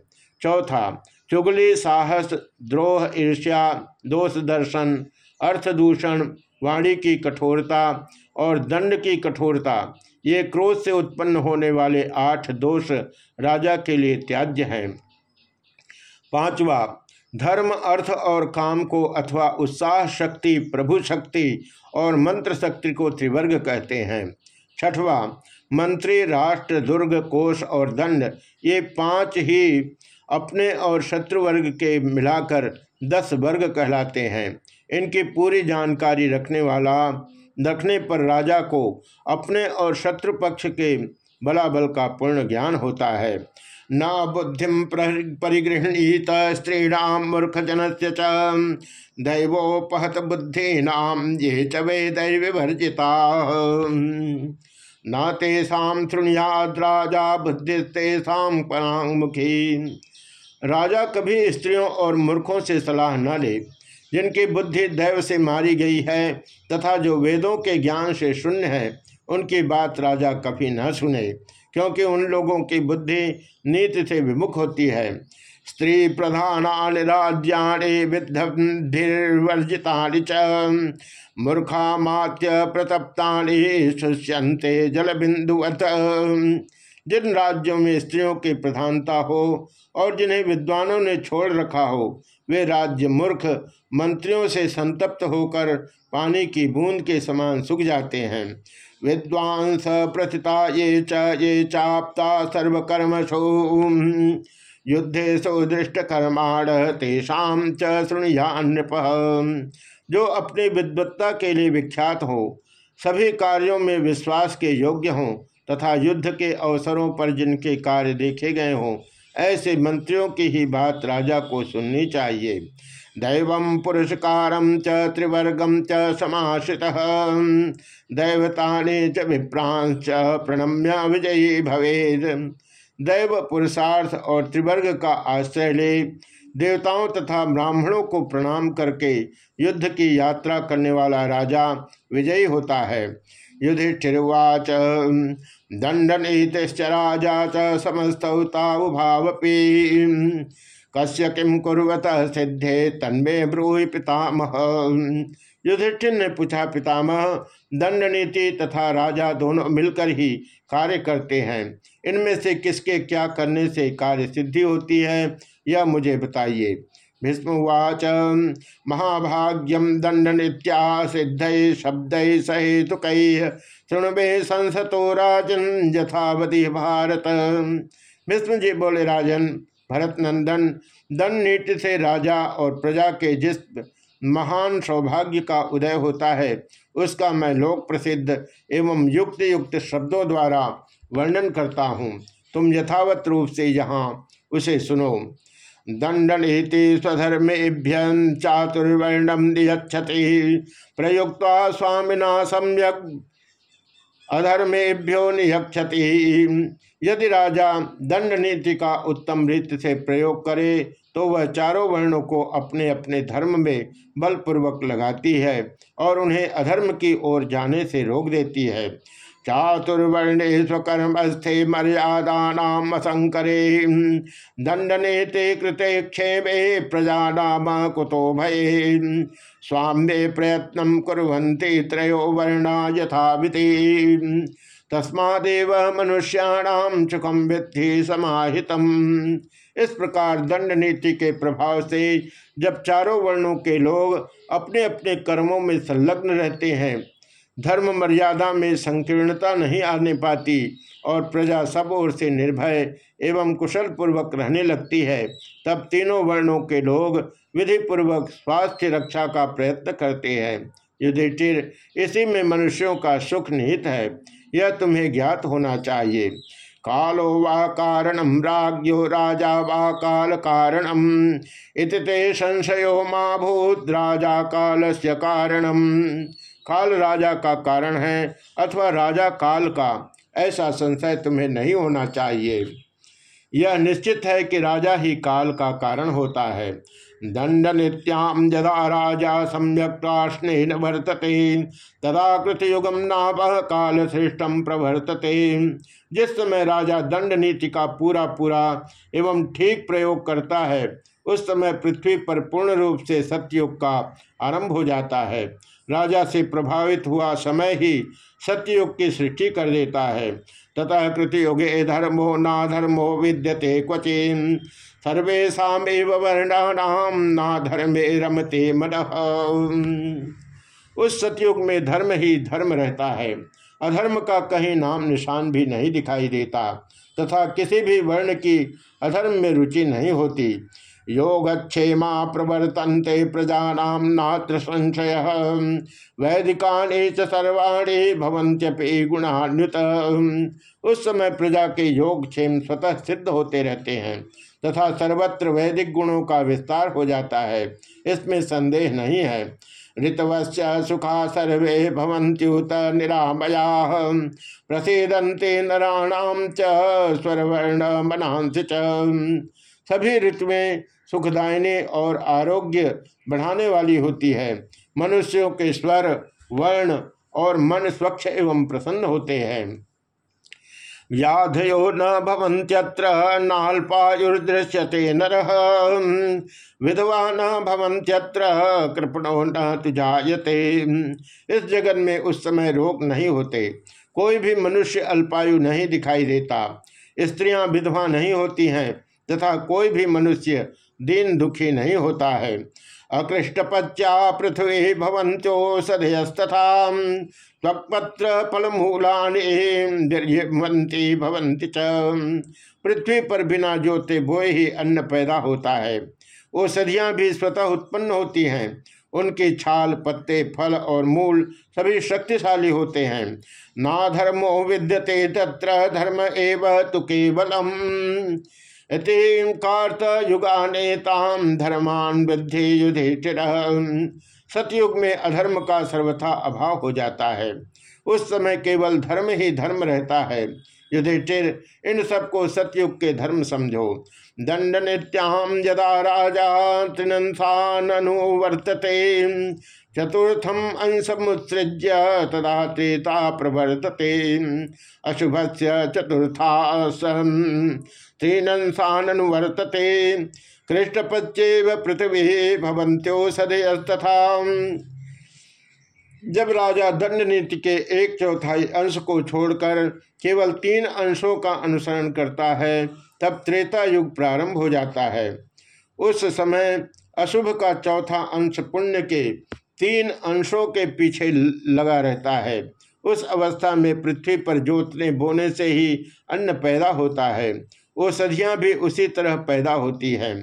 चौथा, चुगली, साहस, द्रोह, ईर्ष्या, दोष दर्शन अर्थदूषण वाणी की कठोरता और दंड की कठोरता, ये क्रोध से उत्पन्न होने वाले आठ दोष राजा के लिए त्याज्य हैं। पांचवा धर्म, अर्थ और काम को अथवा उत्साह शक्ति, प्रभु शक्ति और मंत्र शक्ति को त्रिवर्ग कहते हैं। छठवा, मंत्री, राष्ट्र, दुर्ग, कोष और दंड, ये पाँच ही अपने और शत्रु वर्ग के मिलाकर दस वर्ग कहलाते हैं। इनकी पूरी जानकारी रखने वाला, रखने पर राजा को अपने और शत्रु पक्ष के बलाबल का पूर्ण ज्ञान होता है। न बुद्धि परिगृहणीत स्त्रीणाम मूर्खजन से दैवोपहत बुद्धीनाम ये च वे दैविवर्जिता न तेषा शृणुयाद राजा बुद्धिस्तेषा परामुखी राजा कभी स्त्रियों और मूर्खों से सलाह न ले। जिनकी बुद्धि दैव से मारी गई है तथा जो वेदों के ज्ञान से शून्य है, उनकी बात राजा कभी न सुने। क्योंकि उन लोगों की बुद्धि नीति से विमुख होती है। स्त्री प्रधान राज्याणी विद्धिर्वर्जिता मूर्खा मात्य प्रतप्ताणी शुष्यंते जल बिंदुवत जिन राज्यों में स्त्रियों की प्रधानता हो और जिन्हें विद्वानों ने छोड़ रखा हो, वे राज्य मूर्ख, मंत्रियों से संतप्त होकर पानी की बूंद के समान सूख जाते हैं। विद्वांस प्रथिता ये च, ये चाप्ता सर्वकर्मसु युद्धे सुदृष्ट कर्माण तेषाम च नृप जो अपनी विद्वत्ता के लिए विख्यात हो, सभी कार्यों में विश्वास के योग्य हों, तथा युद्ध के अवसरों पर जिनके कार्य देखे गए हों, ऐसे मंत्रियों की ही बात राजा को सुननी चाहिए। दैव पुरस्कार त्रिवर्गम च समाश्रित। दैवता च विप्रांश प्रणम्य विजयी भवेद। दैव पुरुषार्थ और त्रिवर्ग का आश्रय ले। देवताओं तथा ब्राह्मणों को प्रणाम करके युद्ध की यात्रा करने वाला राजा विजयी होता है। युधिष्ठिर्वाच दंडनीतिश्च राजा च समस्तौतावभावपी कस्य किम कुरत सिद्धे तन्मे ब्रूहि पितामह। युधिष्ठिर ने पूछा, पितामह दंड नीति तथा राजा दोनों मिलकर ही कार्य करते हैं। इनमें से किसके क्या करने से कार्य सिद्धि होती है, यह मुझे बताइए भीष्मवाच महाभाग्यम दंड नित्या सिद्ध शब्द सहेतुक शृणुवे संसतो राजन यथावधि भारत भीष्म जी बोले, राजन भरत नंदन दंड नीति से राजा और प्रजा के जिस महान सौभाग्य का उदय होता है, उसका मैं लोक प्रसिद्ध एवं युक्त युक्त शब्दों द्वारा वर्णन करता हूँ। तुम यथावत रूप से यहाँ उसे सुनो। दंडनीति स्वधर्मेभ्य चातुर्वर्णम नियक्षति प्रयुक्त स्वामिना सम्यक। अधर्मेभ्यो नियक्षति यदि राजा दंड नीति का उत्तम रीति से प्रयोग करे तो वह चारों वर्णों को अपने अपने धर्म में बलपूर्वक लगाती है और उन्हें अधर्म की ओर जाने से रोक देती है। चातुर्वर्णे स्वकर्मस्थे मर्यादा असंकरे दंडने ते कृते क्षेमे प्रजा नाम कुतो भय स्वाम्ये प्रयत्न कुरंती त्रयो वर्णा यथा तस्मादेव मनुष्याणाम सुखम विद्धि समाहितम इस प्रकार दंड नीति के प्रभाव से जब चारों वर्णों के लोग अपने अपने कर्मों में संलग्न रहते हैं धर्म मर्यादा में संकीर्णता नहीं आने पाती और प्रजा सब ओर से निर्भय एवं कुशल पूर्वक रहने लगती है। तब तीनों वर्णों के लोग विधि पूर्वक स्वास्थ्य रक्षा का प्रयत्न करते हैं। युधिष्ठिर, इसी में मनुष्यों का सुख निहित है। यह तुम्हें ज्ञात होना चाहिए। कालो वा कारणम राज्यो राजा वा काल कारणम इत संशयो मा भूत राजा काल से कारणम काल राजा का कारण है अथवा राजा काल का। ऐसा संशय तुम्हें नहीं होना चाहिए। यह निश्चित है कि राजा ही काल का कारण होता है। दंड नित्याम जदा राजा सम्यक स्नेह वर्तते, तदा कृतयुगम नाप काल श्रेष्ठम प्रवर्तते। जिस समय राजा दंड नीति का पूरा पूरा एवं ठीक प्रयोग करता है, उस समय पृथ्वी पर पूर्ण रूप से सत्ययुग का आरंभ हो जाता है। राजा से प्रभावित हुआ समय ही सत्ययुग की सृष्टि कर देता है। ततः कृतयुगे धर्मो ना धर्मो विद्यते क्वचिन। सर्वेशा वर्णानाम ना धर्मे रमते मन। उस सतयुग में धर्म ही धर्म रहता है। अधर्म का कहीं नाम निशान भी नहीं दिखाई देता। तथा किसी भी वर्ण की अधर्म में रुचि नहीं होती। योगक्षेमा प्रवर्तन्ते प्रजानाम नात्र संशय। वैदिकानि च सर्वाणी भवंत्यपि गुणान्युत उस समय प्रजा के योग क्षेम स्वतः सिद्ध होते रहते हैं, तथा सर्वत्र वैदिक गुणों का विस्तार हो जाता है। इसमें संदेह नहीं है। ऋतवश्च सुखा सर्वे भवंत्युत निरामया। प्रसिदंते नराणाम च, स्वरवर्ण च। सभी ऋतुएँ सुखदायिनी और आरोग्य बढ़ाने वाली होती है। मनुष्यों के स्वर, वर्ण और मन स्वच्छ एवं प्रसन्न होते हैं। व्याधयो न भवंत्यत्र नाल्पायुर्दृश्यते नर। विधवा न कृपणो न तुजायते। इस जगत में उस समय रोग नहीं होते। कोई भी मनुष्य अल्पायु नहीं दिखाई देता। स्त्रियाँ विधवा नहीं होती हैं। तथा कोई भी मनुष्य दीन दुखी नहीं होता है। अकृष्टपच्या पृथ्वी भवंतो सदयस्तथा। त्वक्पत्र फलमूलानी भवंति च। पृथ्वी पर बिना जोते बोए ही अन्न पैदा होता है। औषधियाँ भी स्वतः उत्पन्न होती हैं। उनके छाल, पत्ते, फल और मूल सभी शक्तिशाली होते हैं। ना धर्मो विद्यते तत्र धर्म एव तु केवलम। कार्त युगानेताम धर्मान वृद्धि युधिष्ठिर सतयुग में अधर्म का सर्वथा अभाव हो जाता है। उस समय केवल धर्म ही धर्म रहता है। युधिष्ठिर, इन सबको सतयुग के धर्म समझो। दंड नित्याम यदा राजा त्रिनंसानुवर्तते चतुर्थम अंश मुत्सृज्य तदा त्रेता प्रवर्तते। अशुभ से चतुर्था तीनंसानुवर्तते कृष्णपच्चेव पृथ्वी सदयस्तथा। जब राजा दंड नीति के एक चौथाई अंश को छोड़कर केवल तीन अंशों का अनुसरण करता है, तब त्रेता युग प्रारंभ हो जाता है। उस समय अशुभ का चौथा अंश पुण्य के तीन अंशों के पीछे लगा रहता है। उस अवस्था में पृथ्वी पर जोतने बोने से ही अन्न पैदा होता है। औषधियाँ भी उसी तरह पैदा होती हैं।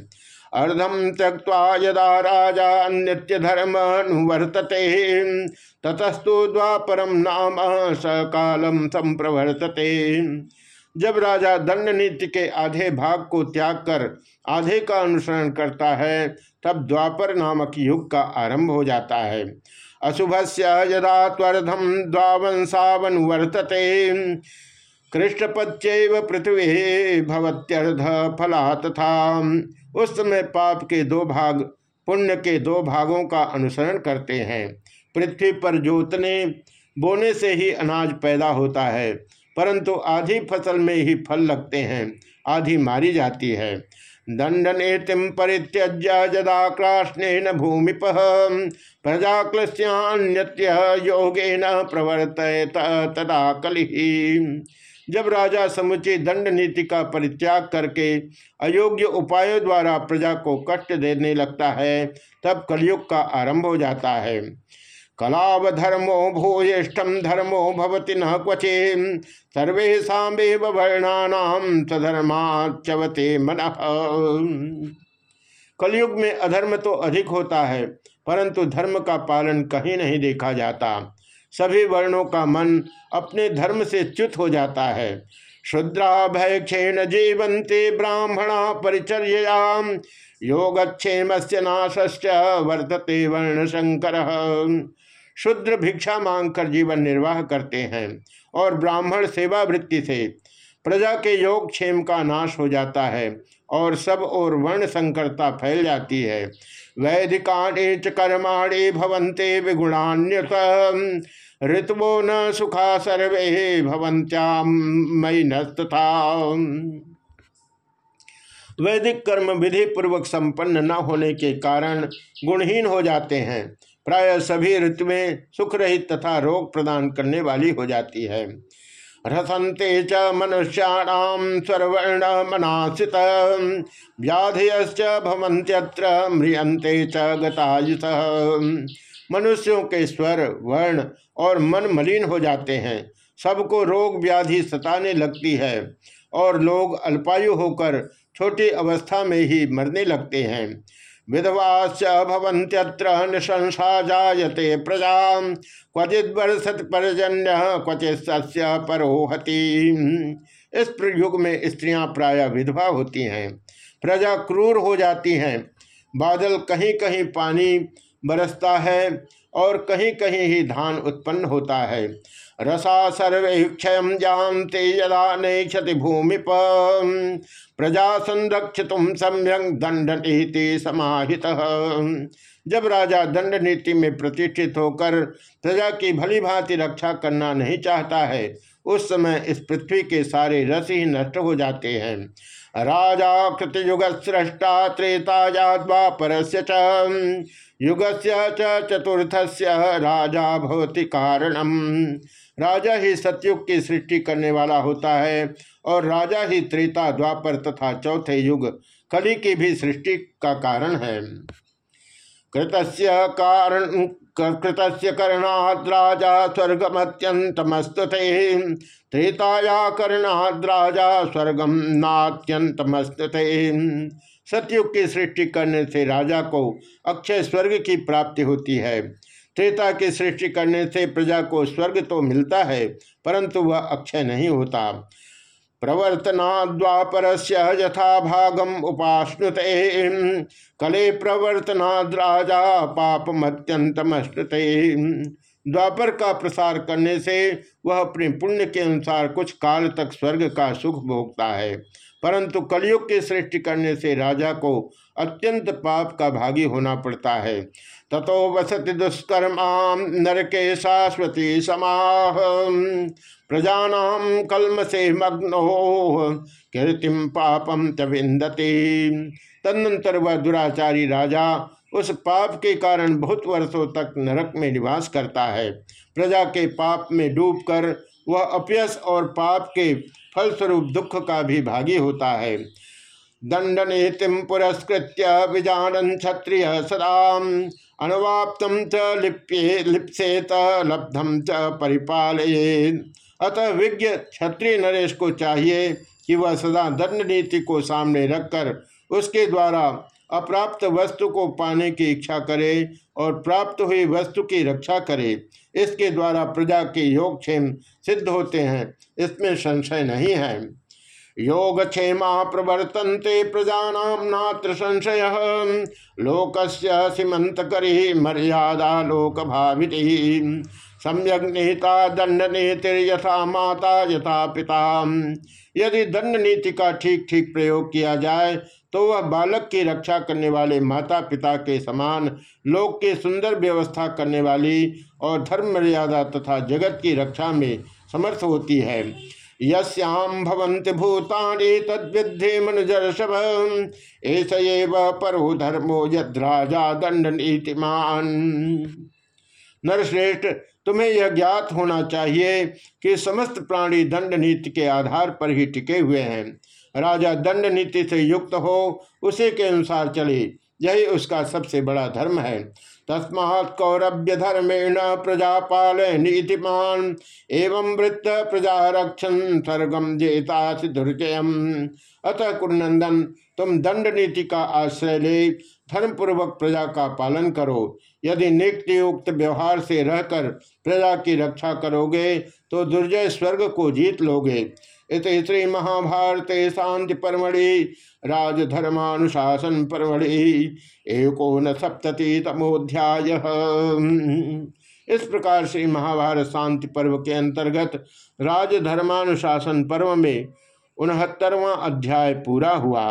अर्धम त्यक्ता यदा राजा नित्य धर्म अनुवर्तते ततस्तु द्वापरम नाम सकालम संप्रवर्तते। जब राजा दंड नीति के आधे भाग को त्याग कर आधे का अनुसरण करता है, तब द्वापर नामक युग का आरंभ हो जाता है। अशुभ से यदा त्वर्धम द्वावंशावनुवर्तते कृष्णपच्चैव पृथ्वी भवत्यर्ध फला तथा उस समय पाप के दो भाग, पुण्य के दो भागों का अनुसरण करते हैं। पृथ्वी पर जोतने बोने से ही अनाज पैदा होता है, परंतु आधी फ़सल में ही फल लगते हैं, आधी मारी जाती है। दंड नेतिम परित्यज्य जदा क्राष्ण भूमिप प्रजाक्लस्यान्य योगेन प्रवर्त तदा कलि जब राजा समुचित दंड नीति का परित्याग करके अयोग्य उपायों द्वारा प्रजा को कष्ट देने लगता है, तब कलयुग का आरंभ हो जाता है। कलाव धर्मो भूयिष्ठम धर्मो भवति न क्वचे सर्वेशा वर्णानाम सधर्माचवते मन। कलयुग में अधर्म तो अधिक होता है, परंतु धर्म का पालन कहीं नहीं देखा जाता। सभी वर्णों का मन अपने धर्म से च्युत हो जाता है। क्षुद्राभयक्षेण जीवंते ब्राह्मणा परिचर्याम योगक्षेम से नाश्च वर्तते वर्ण शंकर शुद्र भिक्षा मांग कर जीवन निर्वाह करते हैं और ब्राह्मण सेवा वृत्ति से प्रजा के योग क्षेम का नाश हो जाता है और सब और वर्ण संकरता फैल जाती है। वैदिकाणे च कर्माणे भवंते विगुणान्यत। ऋतवो न सुखा सर्वे भवंत्याम मई वैदिक कर्म विधि पूर्वक संपन्न न होने के कारण गुणहीन हो जाते हैं। प्राय सभी ऋतुएँ सुख रहित तथा रोग प्रदान करने वाली हो जाती है। रसंते च मनुष्याणाम स्वरवर्ण मनासित व्याधयश्च भवंत्यत्र म्रियंते च मनुष्यों के स्वर, वर्ण और मन मलिन हो जाते हैं। सबको रोग व्याधि सताने लगती है और लोग अल्पायु होकर छोटी अवस्था में ही मरने लगते हैं। विधवाश्च भवन्त्यत्र निशंसा जायते प्रजा क्वचित वर्षत परजन्य, क्वचित सस्य परोहति इस युग में स्त्रियाँ प्राय विधवा होती हैं। प्रजा क्रूर हो जाती हैं। बादल कहीं कहीं पानी बरसता है और कहीं कहीं ही धान उत्पन्न होता है। रसा सर्वे क्षय जानते यदा क्षति भूमि प्रजा संरक्षित सम्यक दंड नीति समाहित। जब राजा दंड नीति में प्रतिष्ठित होकर प्रजा की भली भांति रक्षा करना नहीं चाहता है, उस समय इस पृथ्वी के सारे रस ही नष्ट हो जाते हैं। राजा कृतयुग सृष्टा त्रेताया द्वापर से युग से चतुर्थ से राजा भवती कारणम। राजा ही सतयुग की सृष्टि करने वाला होता है और राजा ही त्रेता, द्वापर तथा चौथे युग कली की भी सृष्टि का कारण है। कृत कारण कृतस्य करणाद् राजा स्वर्गमत्यंतमस्तुते त्रेताया करणाद् राजा स्वर्गम नात्यंतमस्तुते सतयुग की सृष्टि करने से राजा को अक्षय स्वर्ग की प्राप्ति होती है। त्रेता की सृष्टि करने से प्रजा को स्वर्ग तो मिलता है, परंतु वह अक्षय नहीं होता। प्रवर्तना द्वापर से यथा भागम उपाश्नुते। कले प्रवर्तनाद राजा पापमत्यंतमश्नुते द्वापर का प्रसार करने से वह अपने पुण्य के अनुसार कुछ काल तक स्वर्ग का सुख भोगता है। परंतु कलयुग की सृष्टि करने से राजा को अत्यंत पाप का भागी होना पड़ता है। ततो वसति दुष्कर्मा नरके शाश्वती समाह। प्रजानाम कलम से मग्नो कीर्तिम पापम च विंदती तदनंतर वह दुराचारी राजा उस पाप के कारण बहुत वर्षों तक नरक में निवास करता है। प्रजा के पाप में डूबकर वह अपयस और पाप के फलस्वरूप दुख का भी भागी होता है। दंड नीतिम पुरस्कृत्य विजानन क्षत्रिय सदा अनवाप्तम च लिप्ये लिप्सेत लब्धम च परिपाल अतः विज्ञ क्षत्रिय नरेश को चाहिए कि वह सदा दंड नीति को सामने रखकर उसके द्वारा अप्राप्त वस्तु को पाने की इच्छा करे और प्राप्त हुई वस्तु की रक्षा करे। इसके द्वारा प्रजा के योगक्षेम सिद्ध होते हैं। इसमें संशय नहीं है। योगक्षेमा प्रवर्तन्ते प्रजा नात्र संशय। लोकस्य सीमंत करी मर्यादा लोक भावित सम्यक निहिता दंड नीतिर्यथा माता यथा पिता। यदि दंड नीति का ठीक ठीक प्रयोग किया जाए तो वह बालक की रक्षा करने वाले माता पिता के समान लोक के सुंदर व्यवस्था करने वाली और धर्म मर्यादा तथा जगत की रक्षा में समर्थ होती है। यस्याम भवंति भूतानि तद्विद्धि मनुजर्षभ। ऐस परो धर्मो यद्राजा दंड नीतिमान नरश्रेष्ठ, तुम्हें यह ज्ञात होना चाहिए कि समस्त प्राणी दंड नीति के आधार पर ही टिके हुए हैं। राजा दंड नीति से युक्त हो, उसी के अनुसार चले। यही उसका सबसे बड़ा धर्म है। तस्मात् प्रजापाल नीतिमान। एवं वृत्त प्रजा रक्षण सर्गम जेता दुर्जयम। अतः कुरनंदन, तुम दंड नीति का आश्रय ले, धर्मपूर्वक प्रजा का पालन करो। यदि नियुक्त व्यवहार से रहकर प्रजा की रक्षा करोगे तो दुर्जय स्वर्ग को जीत लोगे। इत श्री महाभारत शांति परमढ़ि। राजधर्मानुशासन परमढ़ि। एकोन सप्तति तमोध्याय इस प्रकार से महाभारत शांति पर्व के अंतर्गत राजधर्मानुशासन पर्व में उनहत्तरवां अध्याय पूरा हुआ।